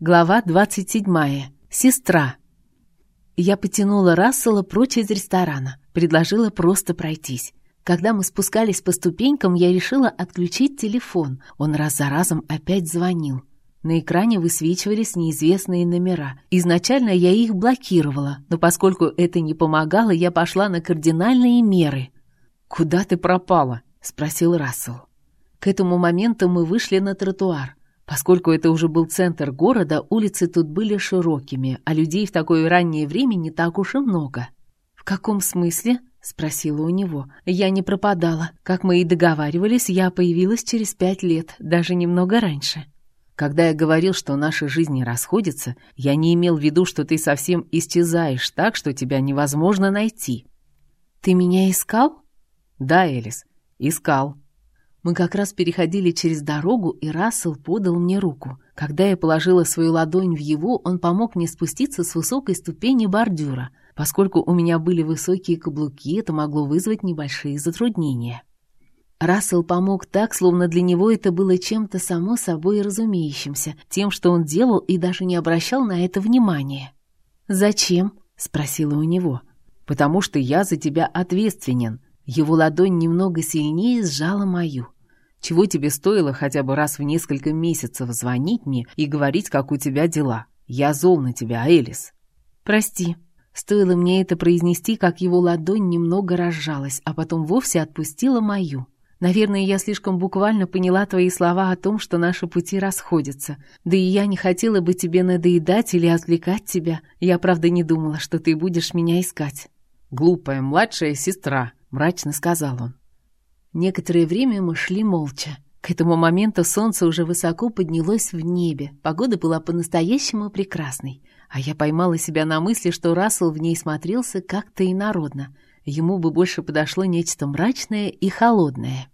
Глава 27. Сестра. Я потянула Рассела прочь из ресторана, предложила просто пройтись. Когда мы спускались по ступенькам, я решила отключить телефон. Он раз за разом опять звонил. На экране высвечивались неизвестные номера. Изначально я их блокировала, но поскольку это не помогало, я пошла на кардинальные меры. «Куда ты пропала?» — спросил Рассел. К этому моменту мы вышли на тротуар. Поскольку это уже был центр города, улицы тут были широкими, а людей в такое раннее время не так уж и много. «В каком смысле?» — спросила у него. «Я не пропадала. Как мы и договаривались, я появилась через пять лет, даже немного раньше». Когда я говорил, что наши жизни расходятся, я не имел в виду, что ты совсем исчезаешь так, что тебя невозможно найти. «Ты меня искал?» «Да, Элис, искал. Мы как раз переходили через дорогу, и Рассел подал мне руку. Когда я положила свою ладонь в его, он помог мне спуститься с высокой ступени бордюра. Поскольку у меня были высокие каблуки, это могло вызвать небольшие затруднения. Рассел помог так, словно для него это было чем-то само собой разумеющимся, тем, что он делал и даже не обращал на это внимания. «Зачем?» — спросила у него. «Потому что я за тебя ответственен», его ладонь немного сильнее сжала мою. Чего тебе стоило хотя бы раз в несколько месяцев звонить мне и говорить, как у тебя дела? Я зол на тебя, Элис. Прости. Стоило мне это произнести, как его ладонь немного разжалась, а потом вовсе отпустила мою. Наверное, я слишком буквально поняла твои слова о том, что наши пути расходятся. Да и я не хотела бы тебе надоедать или отвлекать тебя. Я, правда, не думала, что ты будешь меня искать. Глупая младшая сестра, — мрачно сказал он. Некоторое время мы шли молча. К этому моменту солнце уже высоко поднялось в небе, погода была по-настоящему прекрасной, а я поймала себя на мысли, что Рассел в ней смотрелся как-то инородно. Ему бы больше подошло нечто мрачное и холодное.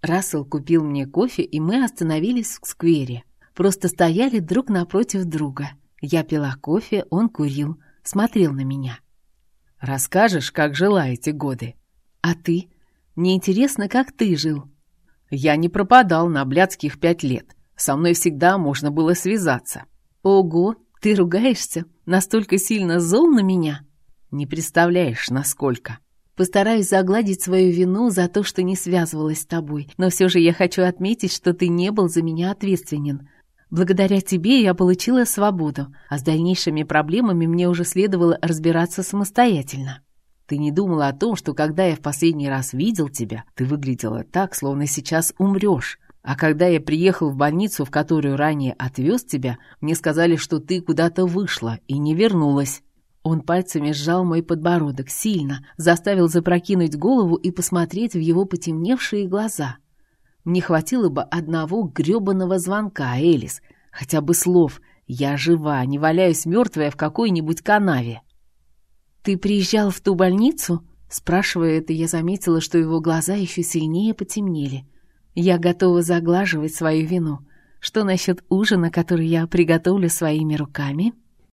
Рассел купил мне кофе, и мы остановились в сквере. Просто стояли друг напротив друга. Я пила кофе, он курил, смотрел на меня. Расскажешь, как жила эти годы? А ты? Мне интересно, как ты жил. Я не пропадал на блядских пять лет. Со мной всегда можно было связаться. Ого, ты ругаешься? Настолько сильно зол на меня? Не представляешь, насколько. Постараюсь загладить свою вину за то, что не связывалась с тобой, но все же я хочу отметить, что ты не был за меня ответственен. Благодаря тебе я получила свободу, а с дальнейшими проблемами мне уже следовало разбираться самостоятельно. Ты не думала о том, что когда я в последний раз видел тебя, ты выглядела так, словно сейчас умрешь. А когда я приехал в больницу, в которую ранее отвез тебя, мне сказали, что ты куда-то вышла и не вернулась. Он пальцами сжал мой подбородок сильно, заставил запрокинуть голову и посмотреть в его потемневшие глаза. Мне хватило бы одного грёбаного звонка, Элис, хотя бы слов «Я жива, не валяюсь мертвая в какой-нибудь канаве». «Ты приезжал в ту больницу?» Спрашивая это, я заметила, что его глаза еще сильнее потемнели. Я готова заглаживать свою вину. Что насчет ужина, который я приготовлю своими руками?»